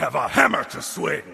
have a hammer to swing!